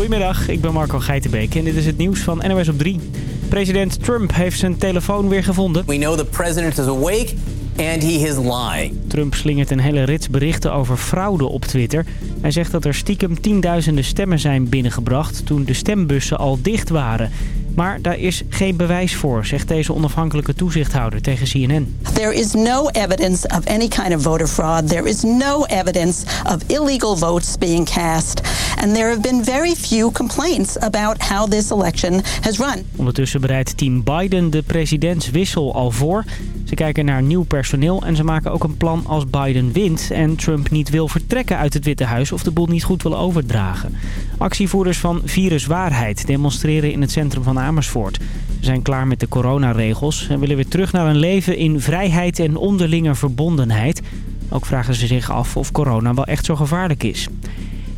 Goedemiddag, ik ben Marco Geitenbeek en dit is het nieuws van NOS op 3. President Trump heeft zijn telefoon weer gevonden. We know the president is awake and he is lying. Trump slingert een hele rits berichten over fraude op Twitter. Hij zegt dat er stiekem tienduizenden stemmen zijn binnengebracht toen de stembussen al dicht waren. Maar daar is geen bewijs voor, zegt deze onafhankelijke toezichthouder tegen CNN. There is no evidence of any kind of voter fraud. There is no evidence of illegal votes being cast. And there have been very few complaints about how this election has run. Ondertussen bereidt team Biden de presidentswissel al voor. Ze kijken naar nieuw personeel en ze maken ook een plan als Biden wint... en Trump niet wil vertrekken uit het Witte Huis of de boel niet goed wil overdragen. Actievoerders van Viruswaarheid demonstreren in het centrum van Amersfoort. Ze zijn klaar met de coronaregels en willen weer terug naar een leven in vrijheid en onderlinge verbondenheid. Ook vragen ze zich af of corona wel echt zo gevaarlijk is.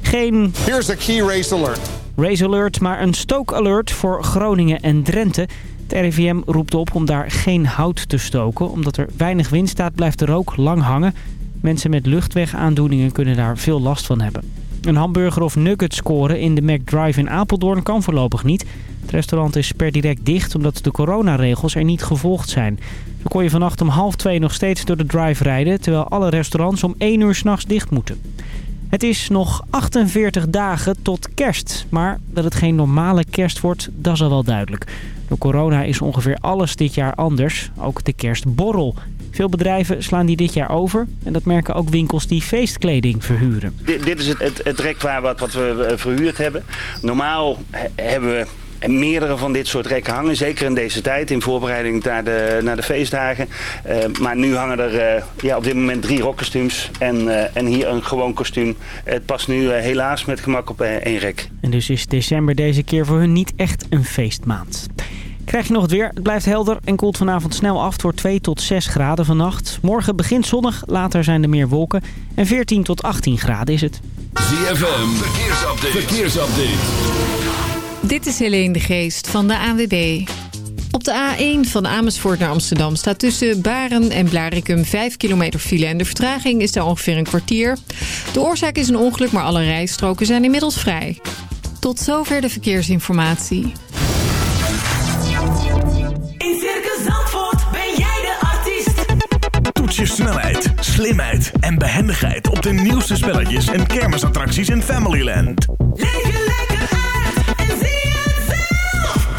Geen... Here's a key race alert. Race alert, maar een stook alert voor Groningen en Drenthe. Het RIVM roept op om daar geen hout te stoken. Omdat er weinig wind staat blijft de rook lang hangen. Mensen met luchtwegaandoeningen kunnen daar veel last van hebben. Een hamburger of nugget scoren in de McDrive in Apeldoorn kan voorlopig niet. Het restaurant is per direct dicht omdat de coronaregels er niet gevolgd zijn. Zo kon je vannacht om half twee nog steeds door de drive rijden... terwijl alle restaurants om 1 uur s'nachts dicht moeten. Het is nog 48 dagen tot kerst. Maar dat het geen normale kerst wordt, dat is al wel duidelijk. Door corona is ongeveer alles dit jaar anders. Ook de kerstborrel. Veel bedrijven slaan die dit jaar over. En dat merken ook winkels die feestkleding verhuren. Dit, is het, het, het rekbaar wat, wat we verhuurd hebben. Normaal he- hebben we meerdere van dit soort rekken hangen. Zeker in deze tijd, in voorbereiding naar de, naar de feestdagen. Eh, maar nu hangen er eh, ja, op dit moment drie rockkostuums en, eh, en hier een gewoon kostuum. Het past nu helaas met gemak op één rek. En dus is december deze keer voor hun niet echt een feestmaand. Krijg je nog het weer? Het blijft helder en koelt vanavond snel af. Wordt 2 tot 6 graden vannacht. Morgen begint zonnig, later zijn er meer wolken. En 14 tot 18 graden is het. ZFM, verkeersupdate. verkeersupdate. Dit is Helene de Geest van de ANWB. Op de A1 van Amersfoort naar Amsterdam staat tussen Baren en Blarikum 5 kilometer file. En de vertraging is daar ongeveer een kwartier. De oorzaak is een ongeluk, maar alle rijstroken zijn inmiddels vrij. Tot zover de verkeersinformatie. In Circus Zandvoort ben jij de artiest. Toets je snelheid, slimheid en behendigheid op de nieuwste spelletjes en kermisattracties in Familyland. Leef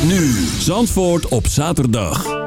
Nu Zandvoort op zaterdag.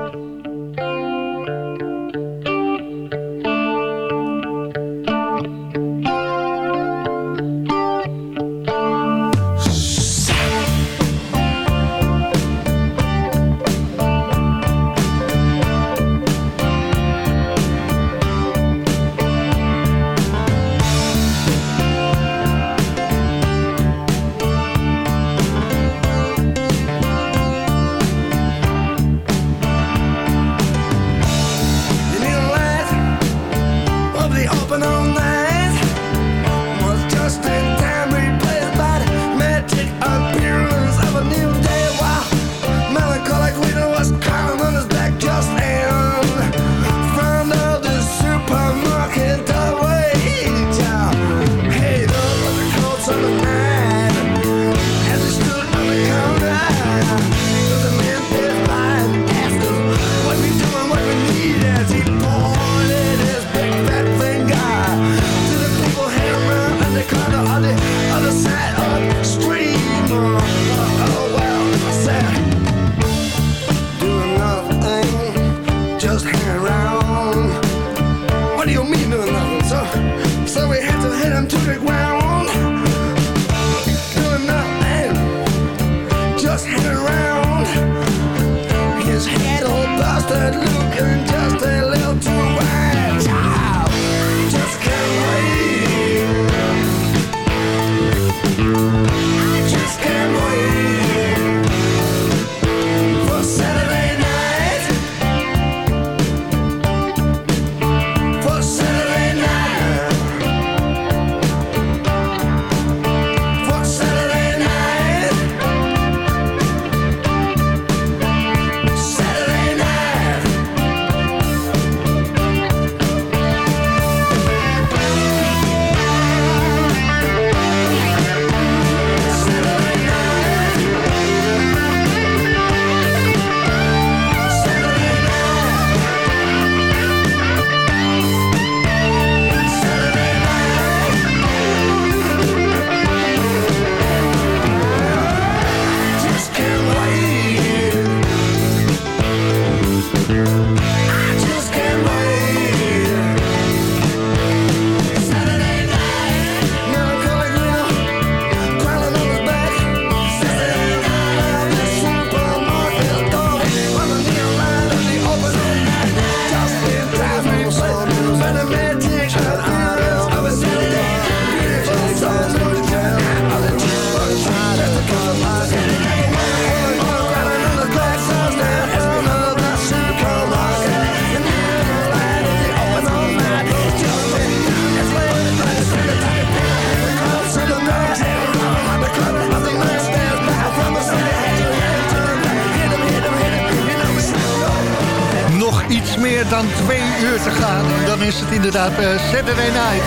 Inderdaad eh, Saturday Night.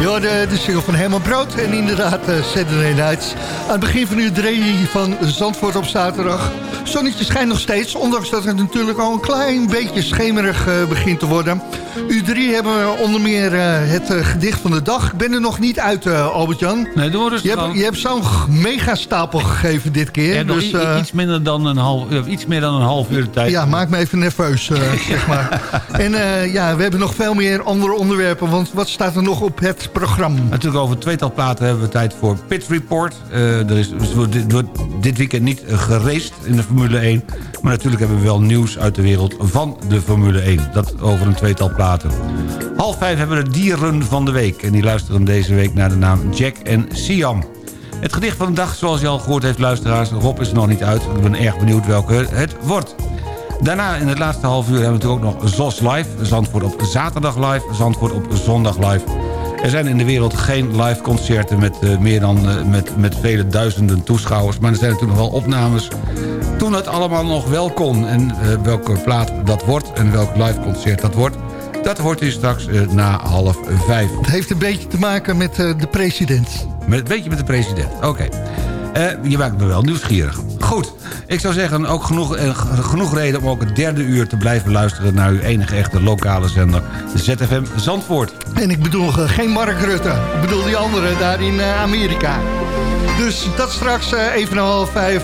Ja, de, de van Herman Brood. En inderdaad uh, Saturday Nights. Aan het begin van uur 3 van Zandvoort op zaterdag. Zonnetje schijnt nog steeds. Ondanks dat het natuurlijk al een klein beetje schemerig uh, begint te worden. U 3 hebben we onder meer uh, het uh, gedicht van de dag. Ik ben er nog niet uit, Albert-Jan. Nee, doe rustig Je hebt, je hebt zo'n megastapel gegeven dit keer. Ja, dus, iets, minder dan een half, iets meer dan een half uur tijd. Ja, maak me even nerveus, zeg maar. En ja, we hebben nog veel meer andere onderwerpen. Want wat staat er nog op het programma? Natuurlijk over tweetal platen hebben we tijd voor Pit Report. Er is wordt dit, dit weekend niet geraced in de Formule 1. Maar natuurlijk hebben we wel nieuws uit de wereld van de Formule 1. Dat over een tweetal platen. Half vijf hebben we de dieren van de week. En die luisteren deze week naar de naam Jack en Siam. Het gedicht van de dag, zoals je al gehoord heeft, luisteraars. Rob is er nog niet uit. Ik ben erg benieuwd welke het wordt. Daarna in het laatste half uur hebben we natuurlijk ook nog ZOS Live. Zandvoort op zaterdag live, Zandvoort op zondag live. Er zijn in de wereld geen live concerten met uh, meer dan uh, met, met vele duizenden toeschouwers. Maar er zijn natuurlijk nog wel opnames toen het allemaal nog wel kon. En uh, welke plaat dat wordt en welk live concert dat wordt... dat hoort u straks na half vijf. Het heeft een beetje te maken met de president. Met, een beetje met de president, oké. Okay. Uh, je maakt me wel nieuwsgierig. Goed, ik zou zeggen ook genoeg, uh, genoeg reden om ook het derde uur te blijven luisteren... naar uw enige echte lokale zender, ZFM Zandvoort. En ik bedoel uh, geen Mark Rutte, ik bedoel die andere daar in Amerika. Dus dat straks even na half vijf,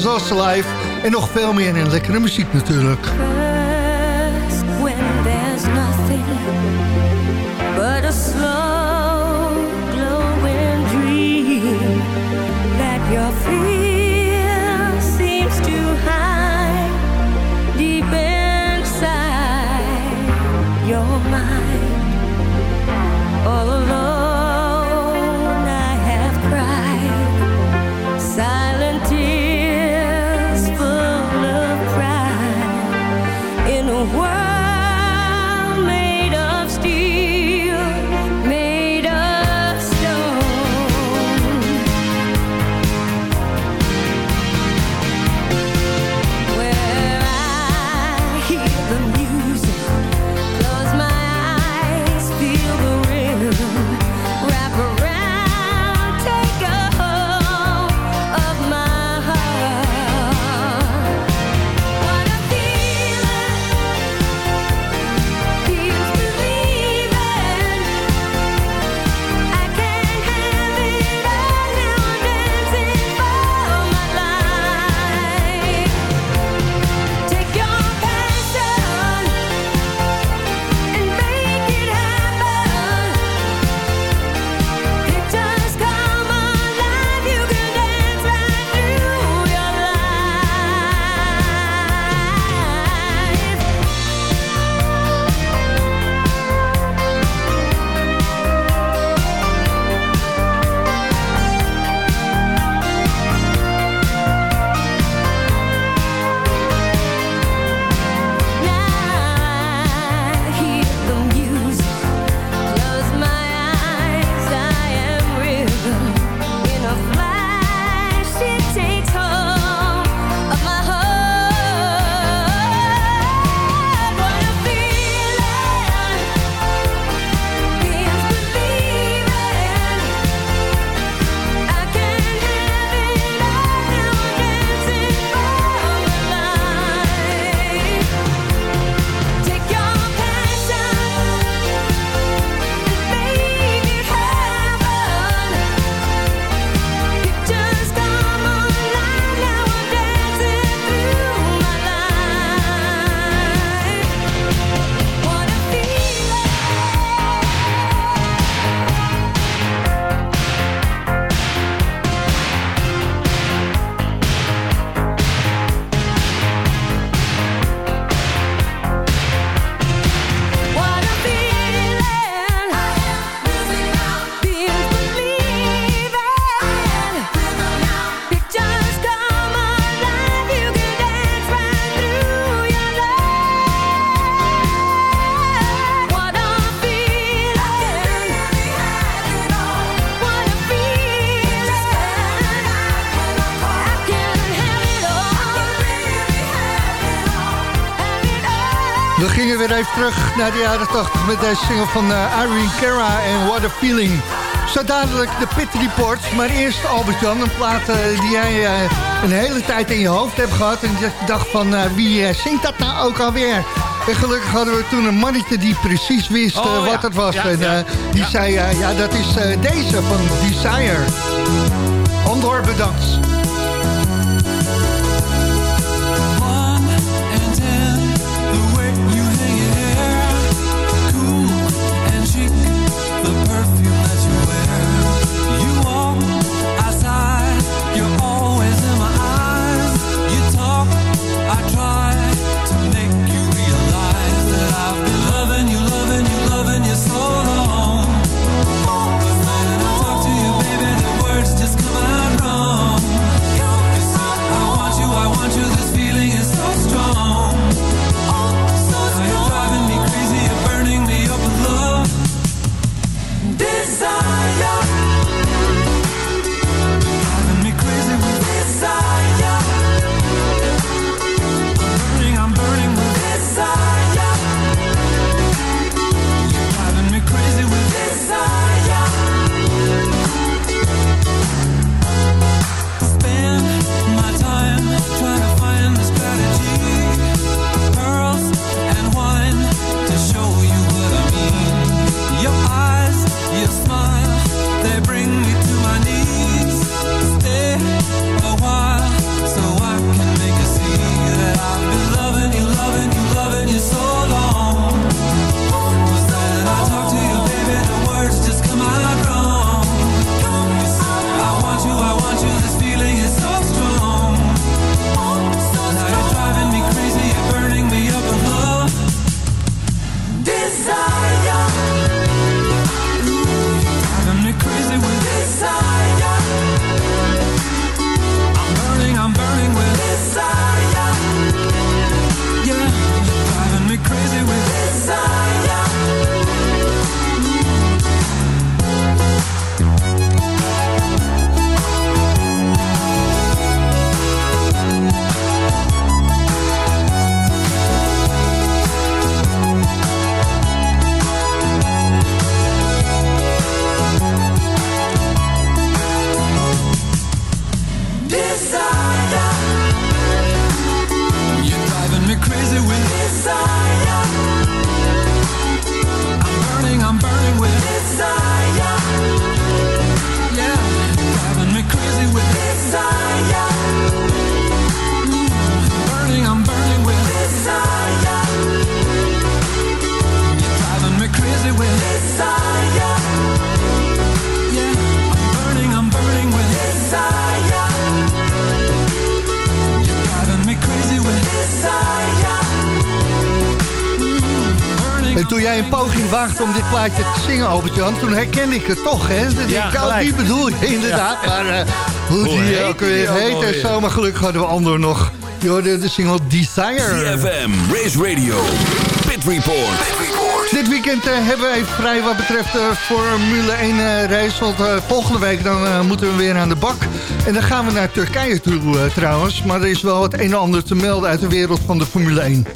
ZOS Live. En nog veel meer in lekkere muziek natuurlijk. Naar de jaren 80 met deze single van eh, Irene Cara en What a Feeling. Zo dadelijk de Pit Report, maar eerst Albert-Jan, een plaat eh, die jij eh, een hele tijd in je hoofd hebt gehad. En je dacht van, wie zingt dat nou ook alweer? En gelukkig hadden we toen een mannetje die precies wist Oh, wat ja. het was. Ja, en ja. die zei, ja dat is deze van Desire. Andor, bedankt. Een poging waagde om dit plaatje te zingen, Albert-Jan... toen herkende ik het toch, hè? Dat Ja, ik, die bedoel je inderdaad. Maar eh, hoe, Hoe die ook weer heet en zo... maar gelukkig hadden we Andor nog. Je hoorde de single Desire. CFM, Race Radio, Pit Report. Dit weekend eh, hebben we even vrij wat betreft de Formule 1 eh, race. Want eh, volgende week dan eh, moeten we weer aan de bak. En dan gaan we naar Turkije toe eh, trouwens. Maar er is wel het een en ander te melden uit de wereld van de Formule 1.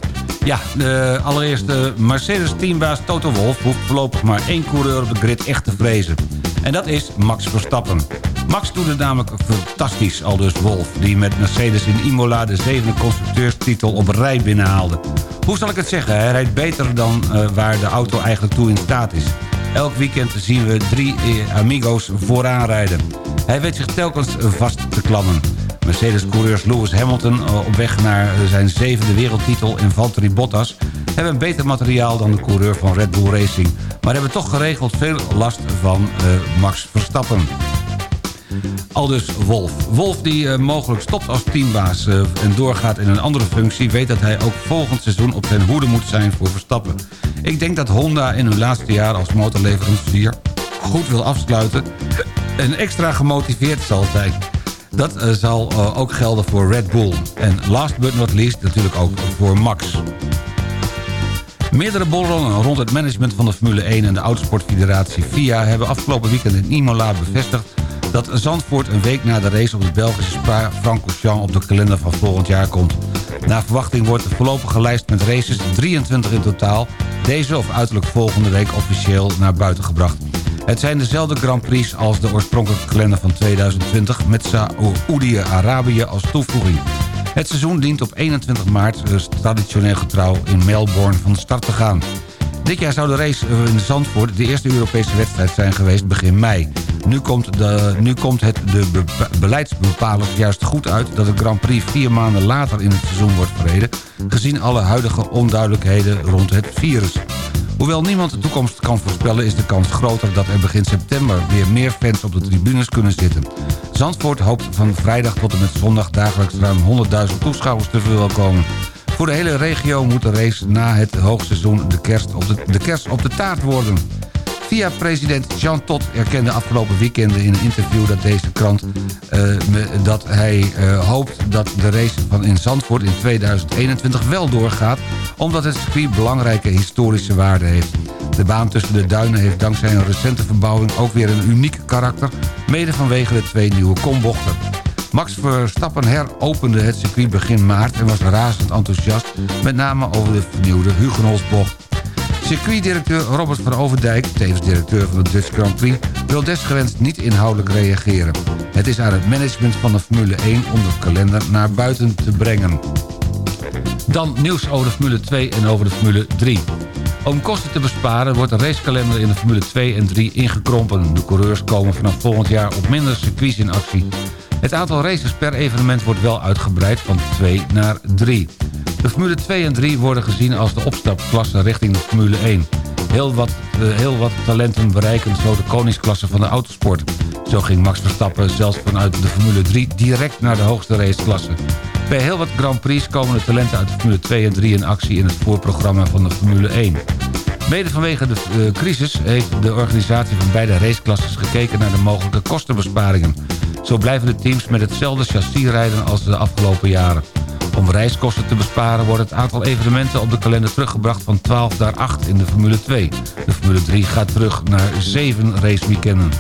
Ja, de, allereerst de Mercedes-teambaas Toto Wolff... hoeft voorlopig maar één coureur op de grid echt te vrezen. En dat is Max Verstappen. Max doet het namelijk fantastisch, al dus Wolff... die met Mercedes in Imola de zevende constructeurstitel op rij binnenhaalde. Hoe zal ik het zeggen? Hij rijdt beter dan eh, waar de auto eigenlijk toe in staat is. Elk weekend zien we drie eh, amigo's vooraan rijden. Hij weet zich telkens vast te klammen. Mercedes-coureurs Lewis Hamilton eh, op weg naar zijn zevende wereldtitel... en Valtteri Bottas hebben beter materiaal dan de coureur van Red Bull Racing... maar hebben toch geregeld veel last van eh, Max Verstappen. Aldus Wolf. Wolf die eh, mogelijk stopt als teambaas eh, en doorgaat in een andere functie... weet dat hij ook volgend seizoen op zijn hoede moet zijn voor Verstappen. Ik denk dat Honda in hun laatste jaar als motorleverancier goed wil afsluiten... en extra gemotiveerd zal zijn. Dat eh, zal eh, ook gelden voor Red Bull. En last but not least natuurlijk ook voor Max. Meerdere borrelen rond het management van de Formule 1 en de Autosportfederatie FIA... hebben afgelopen weekend in Imola bevestigd dat Zandvoort een week na de race op de Belgische Spa-Francorchamps op de kalender van volgend jaar komt. Naar verwachting wordt de voorlopige lijst met races 23 in totaal... deze of uiterlijk volgende week officieel naar buiten gebracht. Het zijn dezelfde Grand Prix als de oorspronkelijke kalender van 2020... met Saoedi-Arabië als toevoeging. Het seizoen dient op 21 maart dus traditioneel getrouw in Melbourne van start te gaan. Dit jaar zou de race in Zandvoort de eerste Europese wedstrijd zijn geweest begin mei. Nu komt, de, nu komt het de be beleidsbepalers juist goed uit... dat de Grand Prix vier maanden later in het seizoen wordt verreden... gezien alle huidige onduidelijkheden rond het virus. Hoewel niemand de toekomst kan voorspellen... is de kans groter dat er begin september weer meer fans op de tribunes kunnen zitten. Zandvoort hoopt van vrijdag tot en met zondag dagelijks ruim 100.000 toeschouwers te verwelkomen. Voor de hele regio moet de race na het hoogseizoen de kerst op de, de, kerst op de taart worden. Via president Jean Tot erkende afgelopen weekend in een interview dat deze krant... Uh, dat hij uh, hoopt dat de race van in Zandvoort in 2021 wel doorgaat... omdat het circuit belangrijke historische waarde heeft. De baan tussen de duinen heeft dankzij een recente verbouwing ook weer een uniek karakter... mede vanwege de twee nieuwe kombochten. Max Verstappen heropende het circuit begin maart en was razend enthousiast... met name over de vernieuwde Hugenholzbocht. Circuitdirecteur Robert van Overdijk, tevens directeur van de Dutch Grand Prix... wil desgewenst niet inhoudelijk reageren. Het is aan het management van de Formule 1 om de kalender naar buiten te brengen. Dan nieuws over de Formule 2 en over de Formule 3. Om kosten te besparen wordt de racekalender in de Formule 2 en 3 ingekrompen. De coureurs komen vanaf volgend jaar op minder circuits in actie. Het aantal races per evenement wordt wel uitgebreid van 2 naar 3. De Formule 2 en 3 worden gezien als de opstapklasse richting de Formule 1. Heel wat, uh, heel wat talenten bereiken zo de koningsklasse van de autosport. Zo ging Max Verstappen zelfs vanuit de Formule 3 direct naar de hoogste raceklasse. Bij heel wat Grand Prix komen de talenten uit de Formule 2 en 3 in actie in het voorprogramma van de Formule 1. Mede vanwege de uh, crisis heeft de organisatie van beide raceklasses gekeken naar de mogelijke kostenbesparingen. Zo blijven de teams met hetzelfde chassis rijden als de afgelopen jaren. Om reiskosten te besparen wordt het aantal evenementen op de kalender teruggebracht van 12 naar 8 in de Formule 2. De Formule 3 gaat terug naar 7 raceweekenden.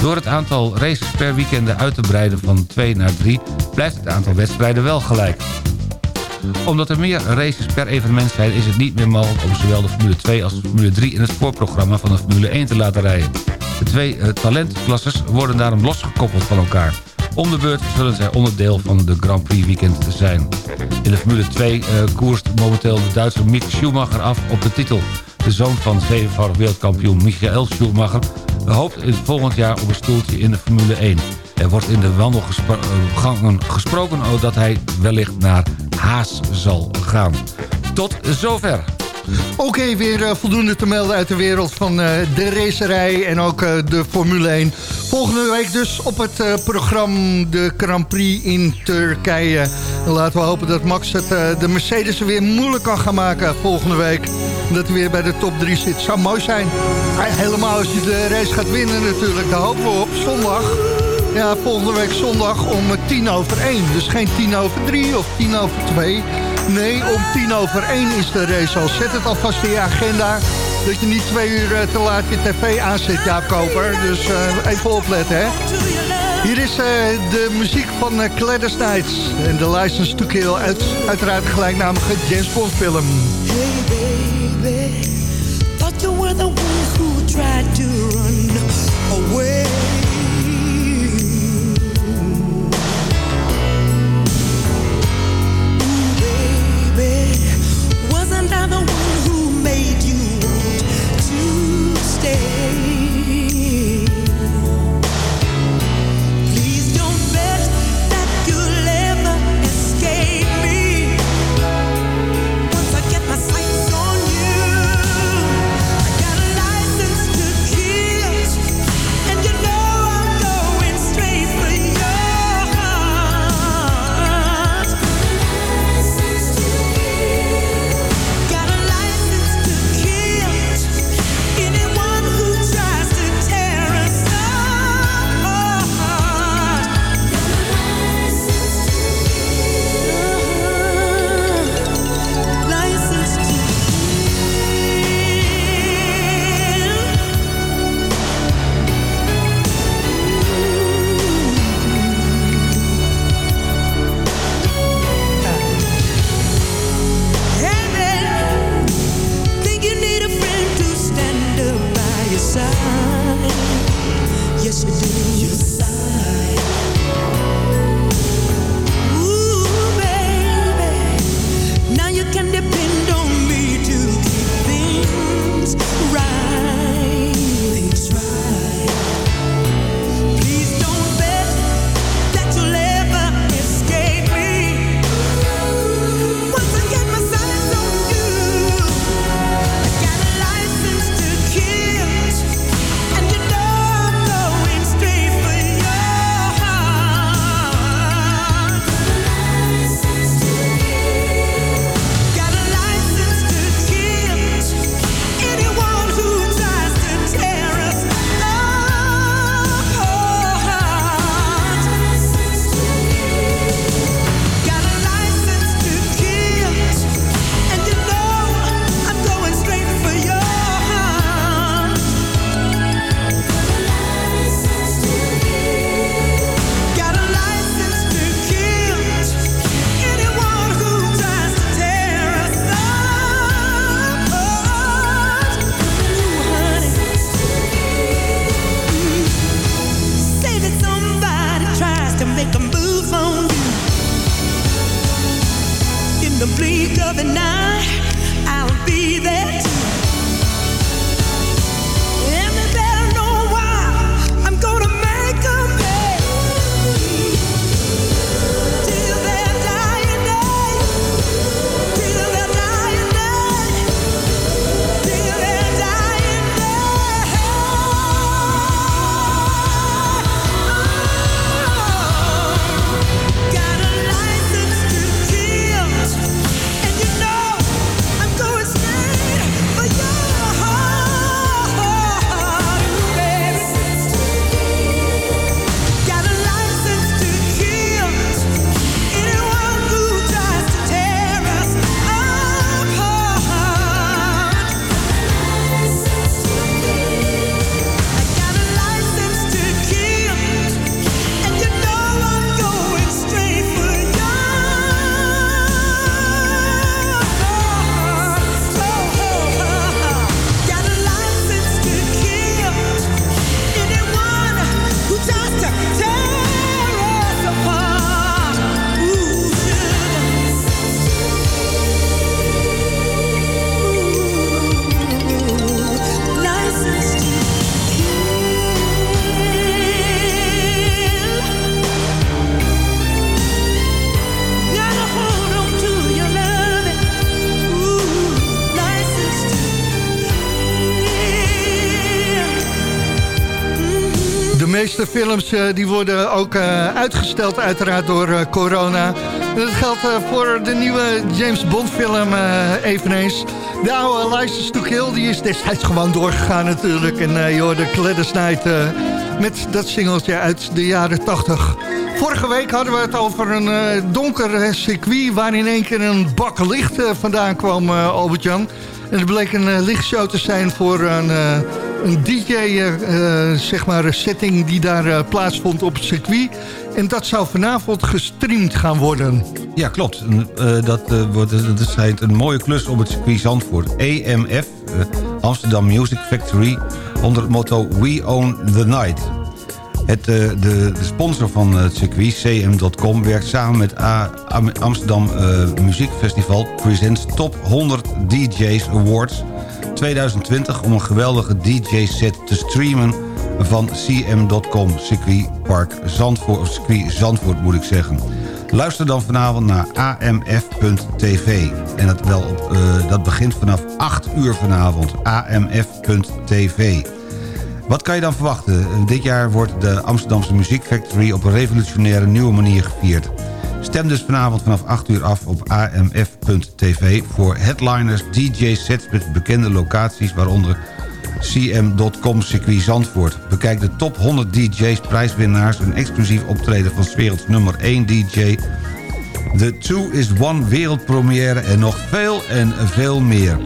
Door het aantal races per weekend uit te breiden van 2 naar 3 blijft het aantal wedstrijden wel gelijk. Omdat er meer races per evenement zijn is het niet meer mogelijk om zowel de Formule 2 als de Formule 3 in het voorprogramma van de Formule 1 te laten rijden. De twee uh, talentklasses worden daarom losgekoppeld van elkaar. Om de beurt zullen zij onderdeel van de Grand Prix weekend zijn. In de Formule 2 uh, koerst momenteel de Duitse Mick Schumacher af op de titel. De zoon van zevenvoudig wereldkampioen Michael Schumacher... hoopt volgend jaar op een stoeltje in de Formule 1. Er wordt in de wandelgangen gesproken dat hij wellicht naar Haas zal gaan. Tot zover. Oké, weer uh, voldoende te melden uit de wereld van uh, de racerij en ook uh, de Formule 1. Volgende week dus op het programma de Grand Prix in Turkije. En laten we hopen dat Max het, de Mercedes weer moeilijk kan gaan maken volgende week. Dat hij weer bij de top 3 zit. Zou mooi zijn. Helemaal als je de race gaat winnen natuurlijk. Daar hopen we op. Zondag. Ja, volgende week zondag om tien over 1. Dus geen tien over 3 of tien over 2. Nee, om tien over één is de race al. Zet het alvast in je agenda. Dat je niet twee uur te laat je tv aanzet, Jaap Koper. Dus uh, even opletten, hè. Hier is uh, de muziek van uh, Gladys Knights. En de License to Kill. Uit, uiteraard gelijknamige James Bond film. Hey baby, thought you were the one who tried to run films eh, die worden ook eh, uitgesteld uiteraard door eh, corona. Dat geldt voor de nieuwe James Bond film eveneens. De oude License to Kill die is destijds gewoon doorgegaan natuurlijk. En je hoorde Gladys met dat singeltje uit de jaren 80. Vorige week hadden we het over een donker circuit... waar in één keer een bak licht vandaan kwam, Albert-Jan. En het bleek een lichtshow te zijn voor een, een DJ, eh, eh, zeg maar, die daar eh, plaatsvond op het circuit. En dat zou vanavond gestreamd gaan worden. Ja, klopt. Dat, wordt, dat is een mooie klus op het circuit Zandvoort. EMF, Amsterdam Music Factory, onder het motto We Own the Night. Het, de, de sponsor van het circuit, cm.com, werkt samen met A- Am- Amsterdam Muziekfestival... Presents Top 100 DJs Awards 2020... om een geweldige DJ-set te streamen van cm.com, circuitpark Zandvoort, of circuit Zandvoort moet ik zeggen. Luister dan vanavond naar amf.tv. En dat, wel op, eh, dat begint vanaf 8 uur vanavond, amf.tv. Wat kan je dan verwachten? Dit jaar wordt de Amsterdamse Muziek Factory op een revolutionaire nieuwe manier gevierd. Stem dus vanavond vanaf 8 uur af op amf.tv voor headliners, DJ-sets met bekende locaties... waaronder cm.com circuit Zandvoort. Bekijk de top 100 DJ's, prijswinnaars... een exclusief optreden van werelds nummer 1 DJ... de Two is One wereldpremière en nog veel en veel meer.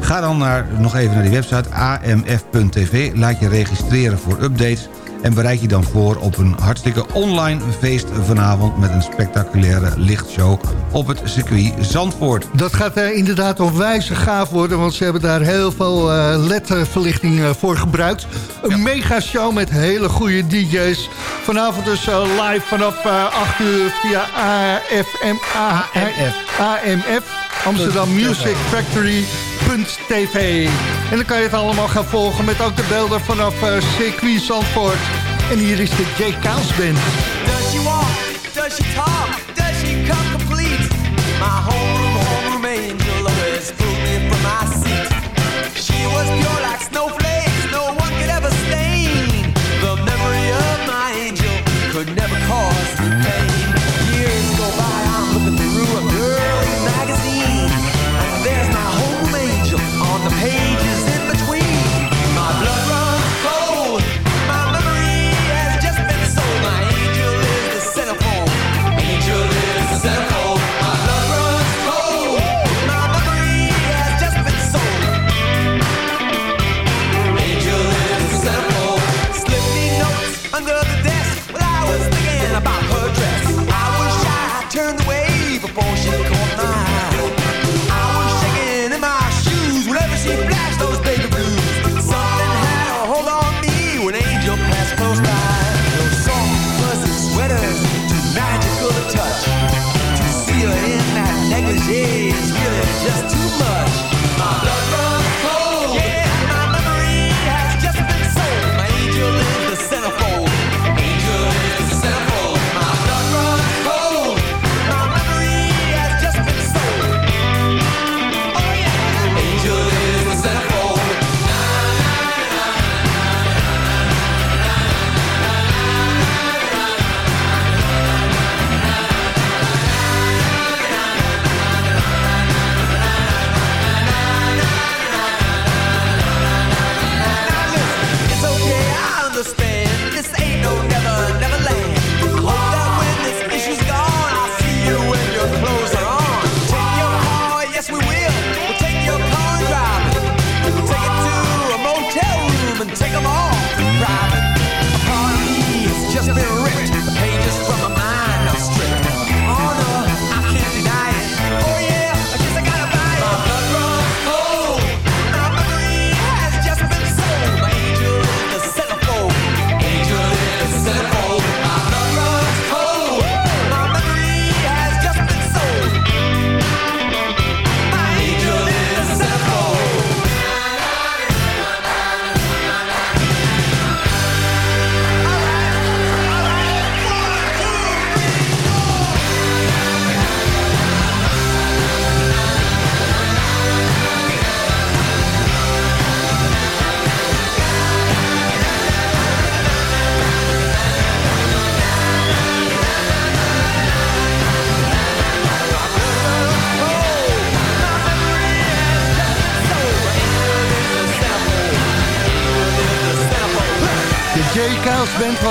Ga dan naar, nog even naar die website amf.tv. Laat je registreren voor updates. En bereid je dan voor op een hartstikke online feest vanavond... met een spectaculaire lichtshow op het circuit Zandvoort. Dat gaat eh, inderdaad onwijs gaaf worden, want ze hebben daar heel veel eh, LED-verlichting eh, voor gebruikt. Een mega show met hele goede DJ's. Vanavond dus live vanaf eh 8 uur via AFM, AMF, AMF Amsterdam Music Factory. TV. En dan kan je het allemaal gaan volgen met ook de beelden vanaf eh, circuit Zandvoort. En hier is de J. Kaals Band. Does she walk? Does she talk? Does she come complete? My homeroom,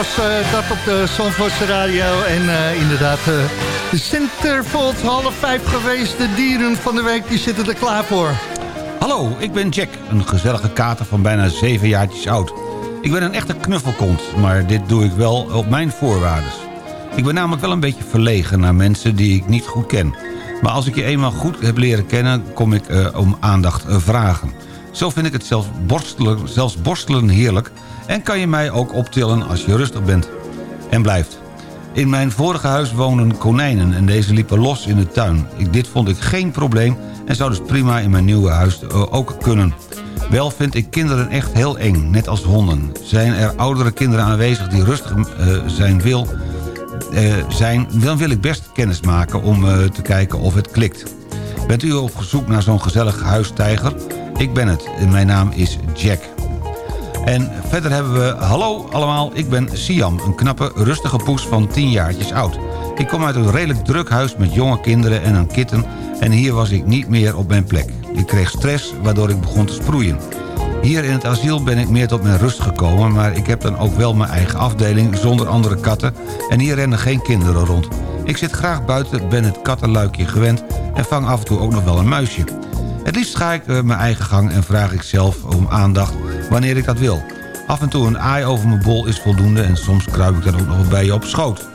was eh, dat op de Zandvoortse radio. En eh, inderdaad, eh, de Centerfold half vijf geweest. De dieren van de week, die zitten er klaar voor. Hallo, ik ben Jack, een gezellige kater van bijna zeven jaartjes oud. Ik ben een echte knuffelkont, maar dit doe ik wel op mijn voorwaarden. Ik ben namelijk wel een beetje verlegen naar mensen die ik niet goed ken. Maar als ik je eenmaal goed heb leren kennen, kom ik om aandacht vragen. Zo vind ik het zelfs borstelen, zelfs borstelen heerlijk... en kan je mij ook optillen als je rustig bent. En blijft. In mijn vorige huis woonden konijnen en deze liepen los in de tuin. Ik, dit vond ik geen probleem en zou dus prima in mijn nieuwe huis eh, ook kunnen. Wel vind ik kinderen echt heel eng, net als honden. Zijn er oudere kinderen aanwezig die rustig eh, zijn wil... eh, zijn, dan wil ik best kennis maken om te kijken of het klikt. Bent u op zoek naar zo'n gezellig huistijger? Ik ben het mijn naam is Jack. En verder hebben we... Hallo allemaal, ik ben Siam, een knappe, rustige poes van 10 jaartjes oud. Ik kom uit een redelijk druk huis met jonge kinderen en een kitten... en hier was ik niet meer op mijn plek. Ik kreeg stress, waardoor ik begon te sproeien. Hier in het asiel ben ik meer tot mijn rust gekomen... maar ik heb dan ook wel mijn eigen afdeling zonder andere katten... en hier rennen geen kinderen rond. Ik zit graag buiten, ben het kattenluikje gewend... en vang af en toe ook nog wel een muisje. Het liefst ga ik eh, mijn eigen gang en vraag ik zelf om aandacht wanneer ik dat wil. Af en toe een aai over mijn bol is voldoende... en soms kruip ik dan ook nog bij je op schoot.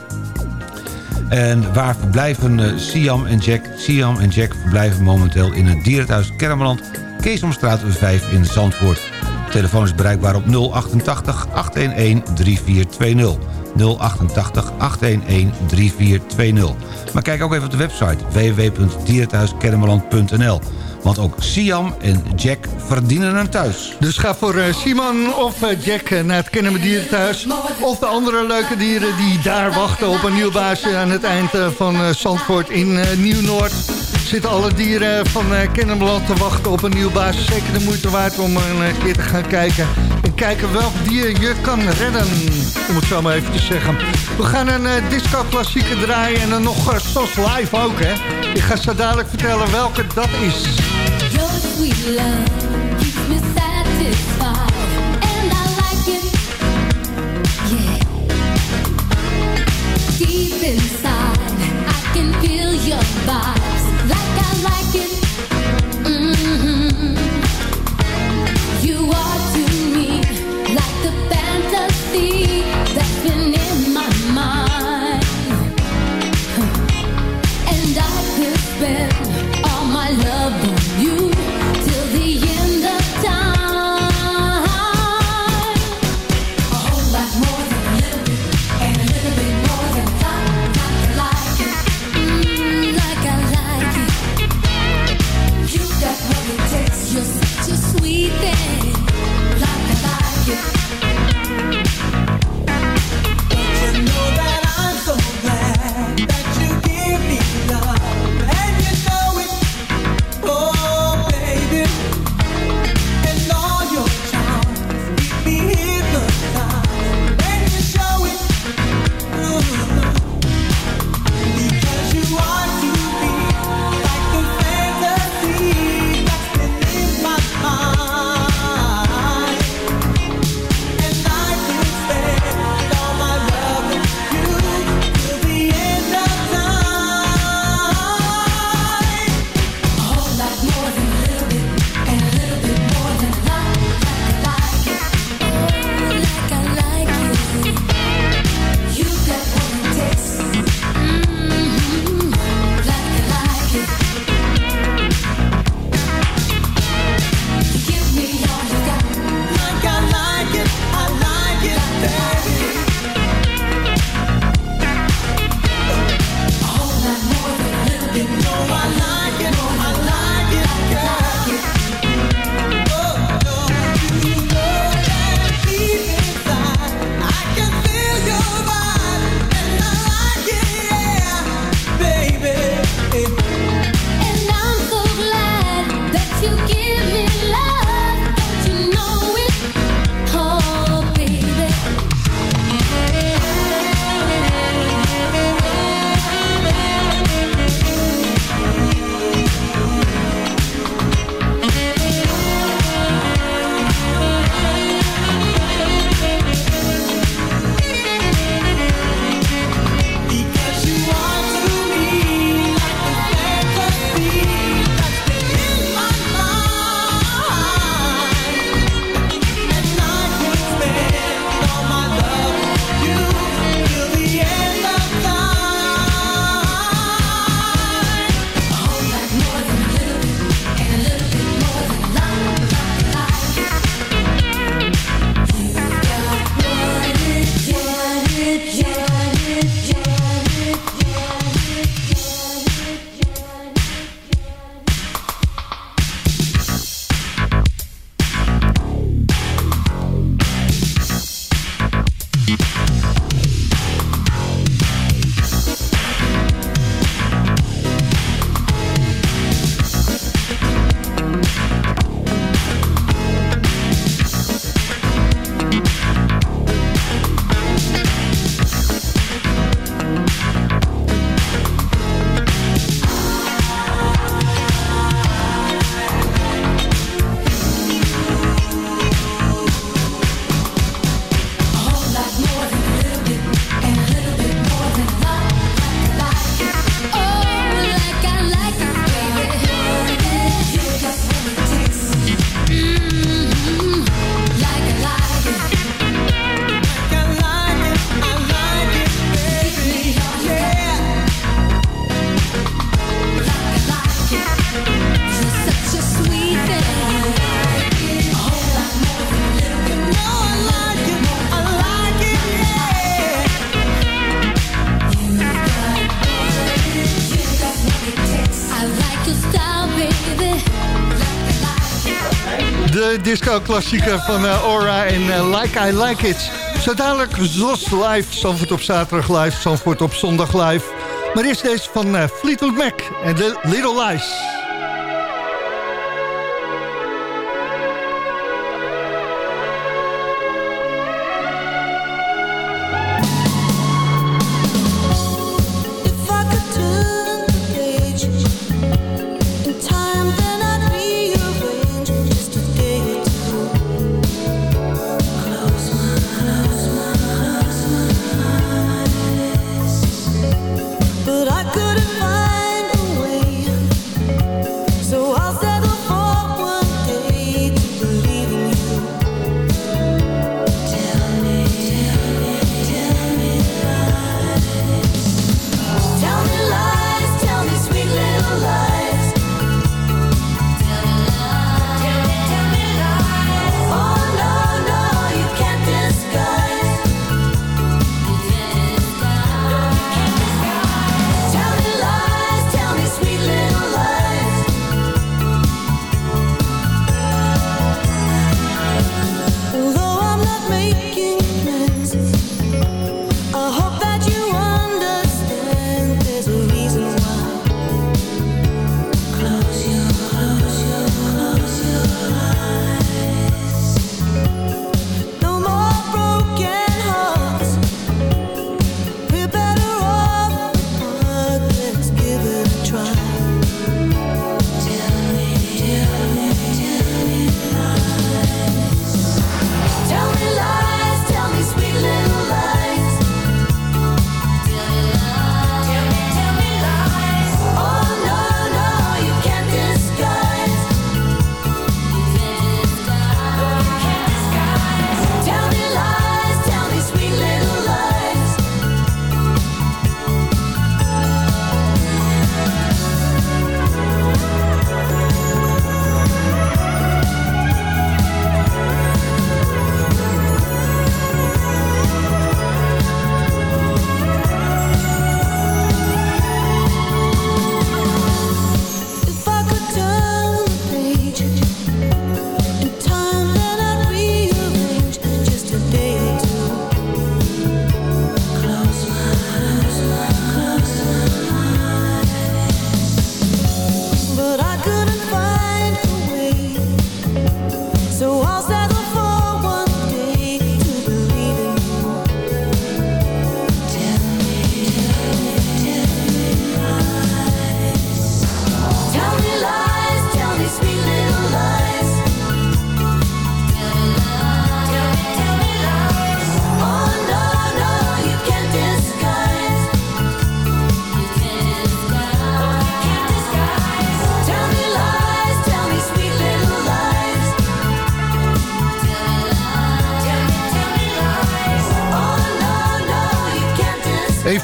En waar verblijven eh, Siam en Jack? Siam en Jack verblijven momenteel in het dierenthuis Kermeland... Keesomstraat 5 in Zandvoort. De telefoon is bereikbaar op 088 811 3420. 088 811 3420. Maar kijk ook even op de website www.dierenthuiskermeland.nl. Want ook Siam en Jack verdienen een thuis. Dus ga voor eh, Simon of eh, Jack eh, naar het Kennemer Dierenthuis. Of de andere leuke dieren die daar wachten op een nieuw baasje... aan het eind van Zandvoort in Nieuw-Noord. Zitten alle dieren van eh Kennemerland te wachten op een nieuw baas. Zeker de moeite waard om een eh, keer te gaan kijken. En kijken welk dier je kan redden. Om het zo maar even te zeggen. We gaan een eh, disco-klassieker draaien en dan nog SOS live ook, hè. Ik ga zo dadelijk vertellen welke dat is. Disco-klassieker van eh, Aura en eh, Like I Like It. Zo dadelijk Zos live, Zandvoort op zaterdag live, Zandvoort op zondag live. Maar eerst deze van eh, Fleetwood Mac en The Little Lies.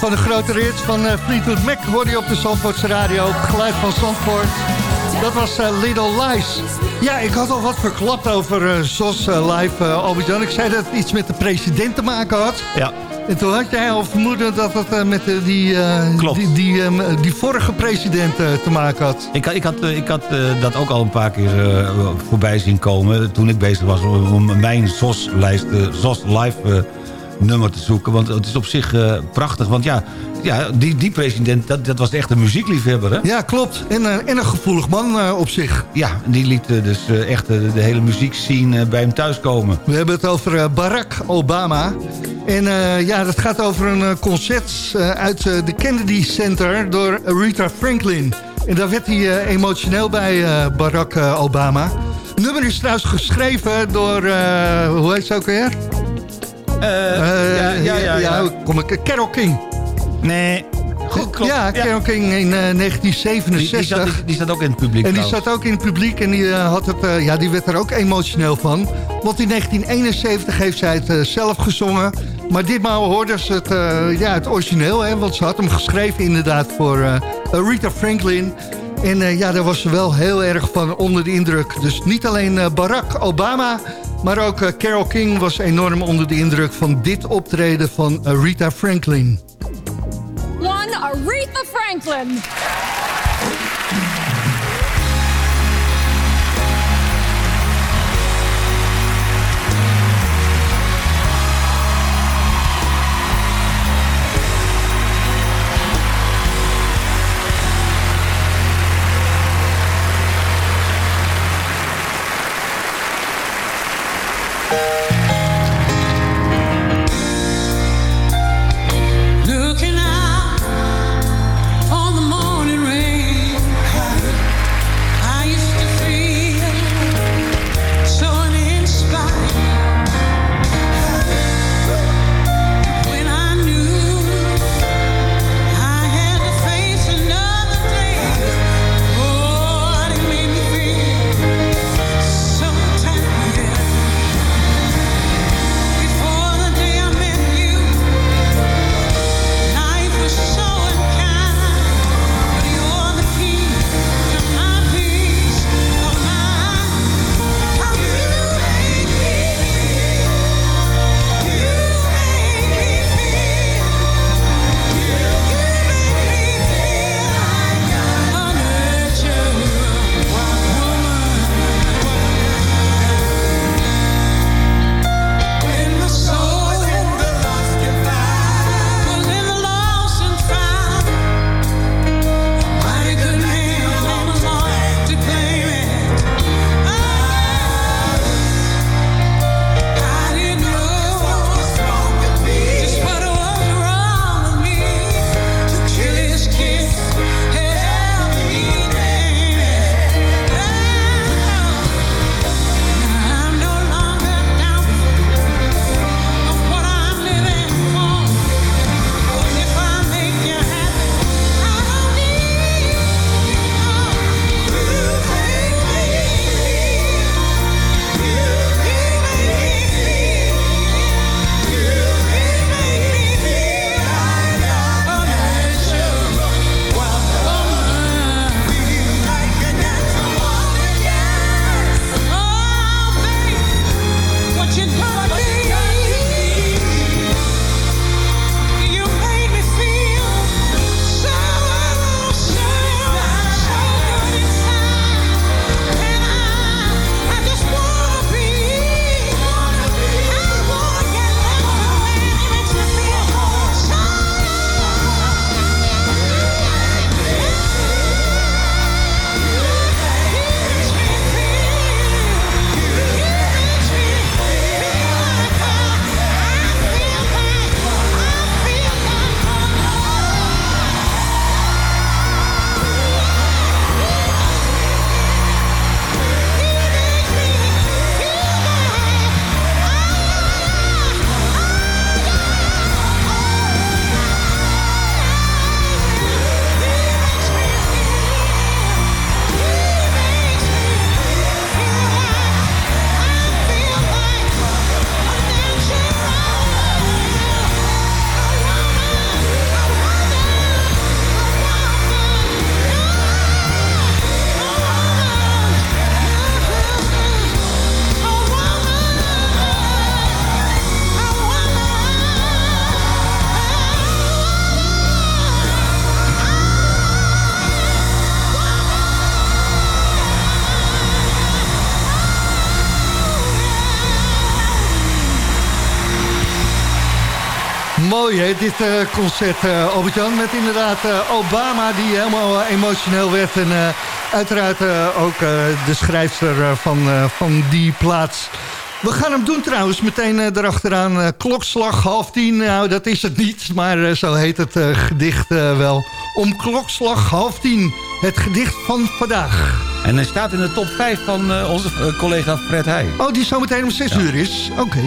Van de grote hits van eh, Fleetwood Mac hoorde je op de Zandvoortse radio. Het geluid van Zandvoort. Dat was eh, Little Lies. Ja, ik had al wat verklapt over eh SOS eh, Live, Albert-Jan. Ik zei dat het iets met de president te maken had. Ja. En toen had jij al vermoeden dat het met die, die, die, die vorige president te maken had. Ik, had- ik had, ik had dat ook al een paar keer voorbij zien komen... toen ik bezig was om, mijn ZOS-lijst, eh, ZOS Live nummer te zoeken. Want het is op zich eh, prachtig. Want ja, ja die, die president, dat, dat was echt een muziekliefhebber, hè? Ja, klopt. En, eh, en een gevoelig man eh, op zich. Ja, die liet dus echt de hele muziekscene eh, bij hem thuiskomen. We hebben het over Barack Obama. En ja, dat gaat over een concert uit de Kennedy Center door Rita Franklin. En daar werd hij emotioneel bij, Barack Obama. Het nummer is trouwens geschreven door, hoe heet ze ook weer? Eh, ja, ja, ja, ja. Kom ik, Carol King. Nee, goed, klopt. Ja, Carol King in eh, Die, 1967. die, zat, die zat ook in het publiek En die trouwens. zat ook in het publiek en die, eh, had het, eh, ja, die werd er ook emotioneel van. Want in 1971 heeft zij het eh, zelf gezongen. Maar ditmaal hoorden ze het, eh, ja, het origineel. Hè, want ze had hem geschreven inderdaad voor eh, Rita Franklin. En eh, ja, daar was ze wel heel erg van onder de indruk. Dus niet alleen eh, Barack Obama... maar ook eh, Carol King was enorm onder de indruk... van dit optreden van Rita Franklin. One Aretha Franklin. Dit eh, concert, eh Albert-Jan. Met inderdaad eh, Obama die helemaal emotioneel werd. En uiteraard ook de schrijfster van, van die plaats. We gaan hem doen trouwens, meteen erachteraan. klokslag half tien, nou dat is het niet. Maar zo heet het gedicht wel. Om klokslag half tien, het gedicht van vandaag. En hij staat in de top 5 van onze collega Fred Heij. Oh, die zometeen om zes Ja. uur is? Oké.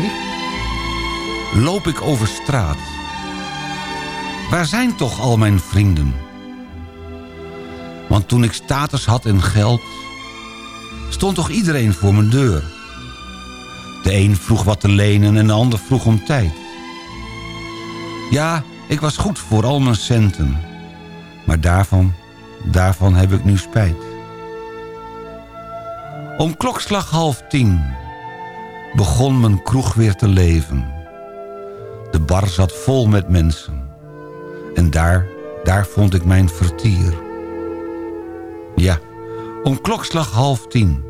Loop ik over straat. Waar zijn toch al mijn vrienden? Want toen ik status had en geld... stond toch iedereen voor mijn deur. De een vroeg wat te lenen en de ander vroeg om tijd. Ja, ik was goed voor al mijn centen. Maar daarvan, daarvan heb ik nu spijt. Om klokslag half tien begon mijn kroeg weer te leven. De bar zat vol met mensen. En daar, daar vond ik mijn vertier. Ja, om klokslag half tien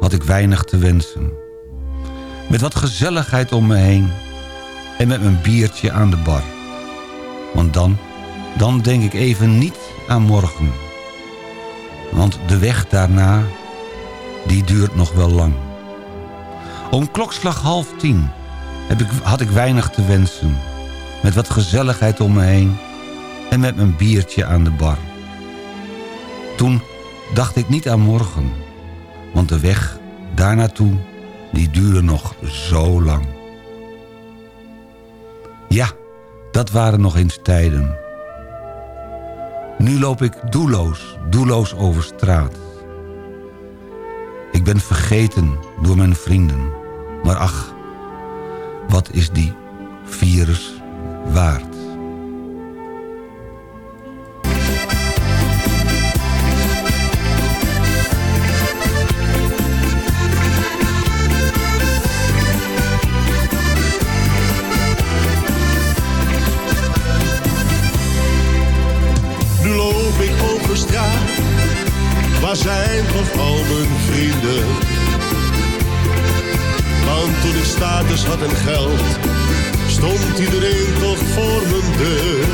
had ik weinig te wensen. Met wat gezelligheid om me heen en met mijn biertje aan de bar. Want dan, dan denk ik even niet aan morgen. Want de weg daarna, die duurt nog wel lang. Om klokslag half tien heb ik, had ik weinig te wensen. Met wat gezelligheid om me heen en met mijn biertje aan de bar. Toen dacht ik niet aan morgen, want de weg daar naartoe, die duurde nog zo lang. Ja, dat waren nog eens tijden. Nu loop ik doelloos, doelloos over straat. Ik ben vergeten door mijn vrienden, maar ach, wat is die virus waard? Waar zijn toch al mijn vrienden? Want toen ik status had en geld, stond iedereen toch voor mijn deur.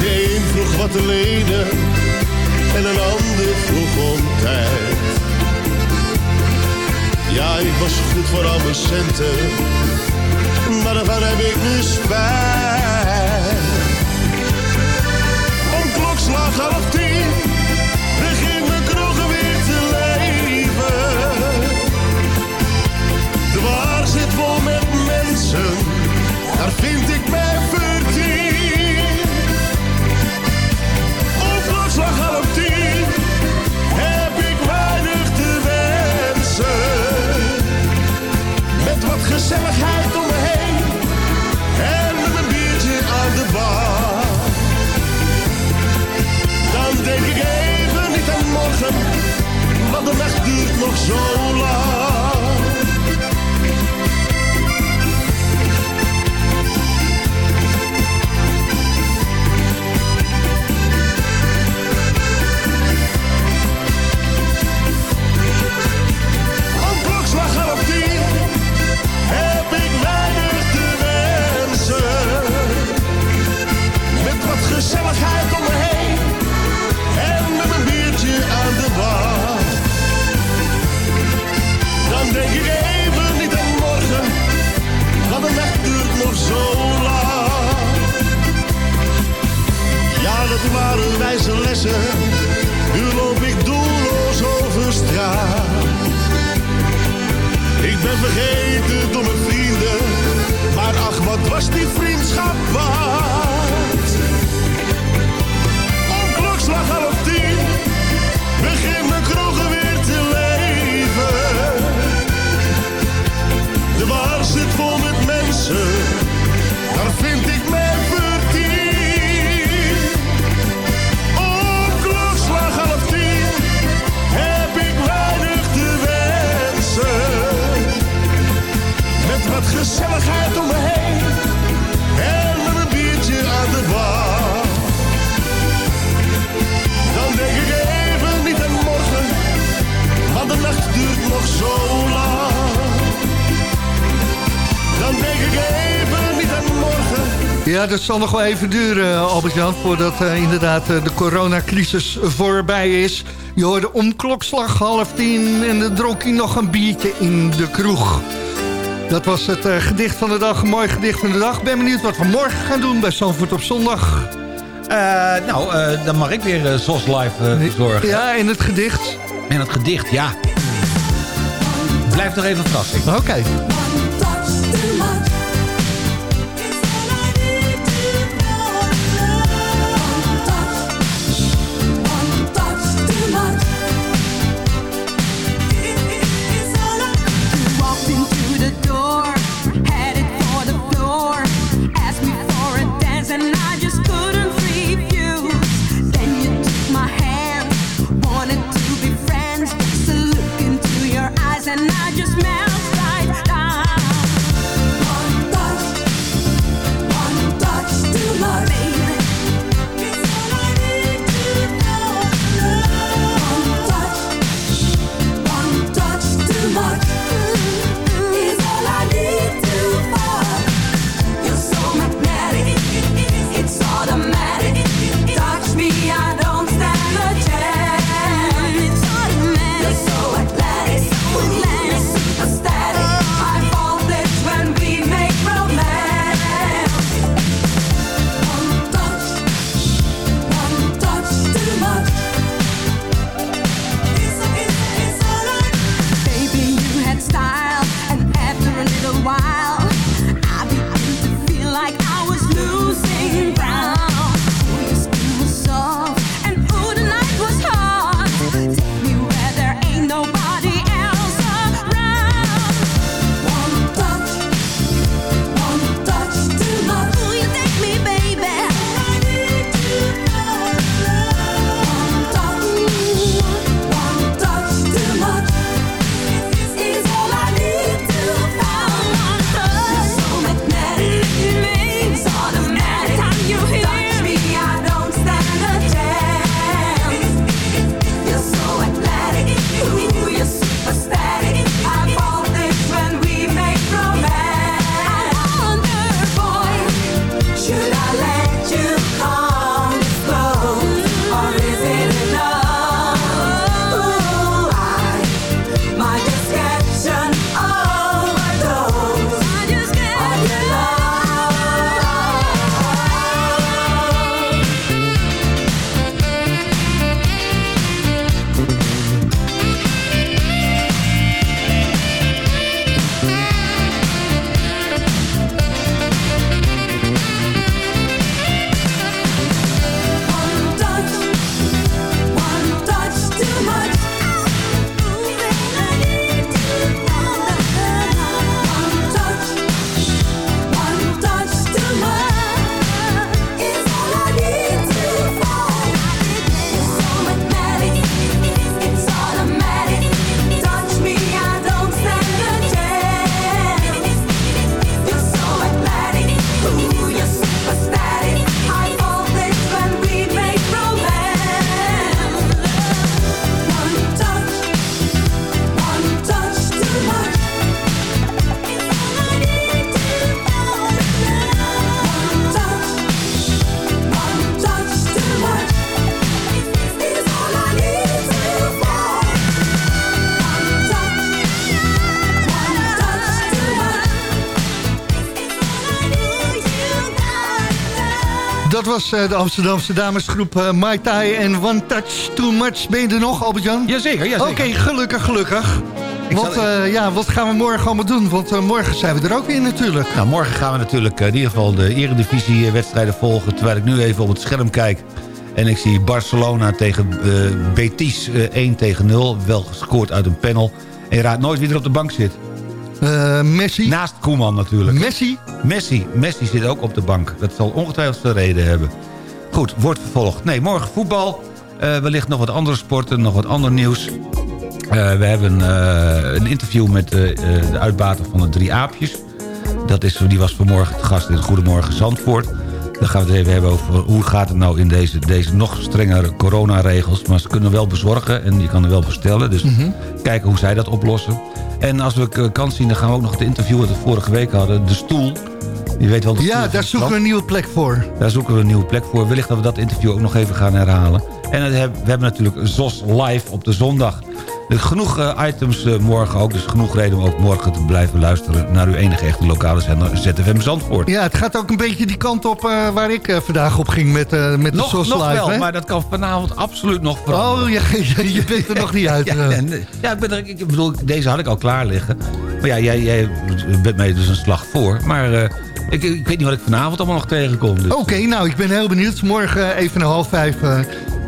De een vroeg wat te lenen en een ander vroeg om tijd. Ja, ik was goed voor al mijn centen, maar daarvan heb ik nu spijt. Om klokslag half tien vind ik mij vertien. Om klokslag half tien heb ik weinig te wensen. Met wat gezelligheid om me heen en met een biertje aan de bar. Dan denk ik even niet aan morgen, want de nacht duurt nog zo lang. Dat waren wijze lessen, nu loop ik doelloos over straat. Ik ben vergeten door mijn vrienden, maar ach, wat was die vriendschap waard? Om klokslag half tien begint mijn kroegen weer te leven. De bar zit vol met mensen, Ja, dat zal nog wel even duren, Albert-Jan... voordat eh, inderdaad eh, de coronacrisis voorbij is. Je hoorde om klokslag half tien... en dan dronk hij nog een biertje in de kroeg. Dat was het eh, gedicht van de dag, een mooi gedicht van de dag. Ben benieuwd wat we morgen gaan doen bij Zandvoort op zondag. Eh, nou, eh, dan mag ik weer SOS Live eh, verzorgen. Ja, en het gedicht? En het gedicht, ja. Blijf nog even verrassing. Oké. Was eh, de Amsterdamse damesgroep eh, Mai Tai en One Touch Too Much. Ben je er nog, Albert-Jan? Jazeker, jazeker. Oké, gelukkig, gelukkig. Zal- eh, ja, wat gaan we morgen allemaal doen? Want morgen zijn we er ook weer natuurlijk. Nou, morgen gaan we natuurlijk in ieder geval de eredivisie-wedstrijden volgen... terwijl ik nu even op het scherm kijk... en ik zie Barcelona tegen eh, Betis eh, 1 tegen 0. Wel gescoord uit een panel. En je raadt nooit wie er op de bank zit. Eh, Messi. Naast Koeman natuurlijk. Messi? Messi. Messi zit ook op de bank. Dat zal ongetwijfeld zijn reden hebben. Goed, wordt vervolgd. Nee, morgen voetbal. Eh, wellicht nog wat andere sporten, nog wat ander nieuws. Eh, we hebben een interview met de uitbater van de Drie Aapjes. Dat is, die was vanmorgen te gast in Goedemorgen Zandvoort. Dan gaan we het even hebben over hoe gaat het nou in deze, deze nog strengere coronaregels. Maar ze kunnen wel bezorgen en je kan er wel bestellen. Dus Mhm. kijken hoe zij dat oplossen. En als we kans zien, dan gaan we ook nog het interview dat we vorige week hadden. De stoel. Je weet wel de stoel Ja, daar zoeken we een nieuwe plek voor. Daar zoeken we een nieuwe plek voor. Wellicht dat we dat interview ook nog even gaan herhalen. En we hebben natuurlijk ZOS live op de zondag. Genoeg eh, items eh, morgen ook. Dus genoeg reden om ook morgen te blijven luisteren... naar uw enige echte lokale zender ZFM Zandvoort. Ja, het gaat ook een beetje die kant op eh, waar ik vandaag op ging met, met de Nog, SOS nog wel, hè? maar dat kan vanavond absoluut nog veranderen. Oh, ja, je, je bent er nog niet uit. Ja, en, ja ik, ben er, ik bedoel, deze had ik al klaar liggen. Maar ja, jij, jij bent mij dus een slag voor. Maar ik, ik weet niet wat ik vanavond allemaal nog tegenkom. Dus. Oké, nou, ik ben heel benieuwd. Morgen even een half vijf,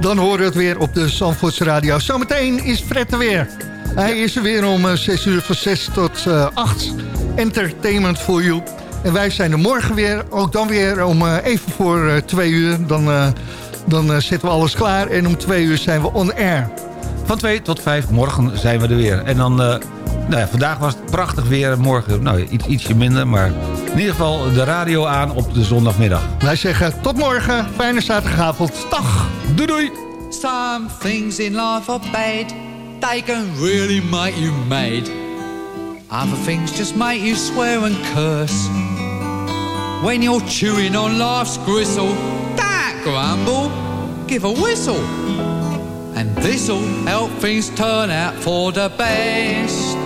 dan horen we het weer op de Zandvoortse Radio. Zometeen is Fred er weer. Hij is er weer om eh, 6 uur van 6 tot eh 8. Entertainment for you. En wij zijn er morgen weer, ook dan weer om eh, even voor eh 2 uur. Dan, eh, dan eh, zetten we alles klaar en om 2 uur zijn we on air. Van 2 tot 5, morgen zijn we er weer. En dan, eh, nou ja, vandaag was het prachtig weer. Morgen, nou, iets, ietsje minder. Maar in ieder geval de radio aan op de zondagmiddag. Wij zeggen tot morgen, fijne zaterdagavond. Dag! Doei doei! Some things in life are bad. They can really make you mad. Other things just make you swear and curse. When you're chewing on life's gristle, don't grumble, give a whistle. And this'll help things turn out for the best.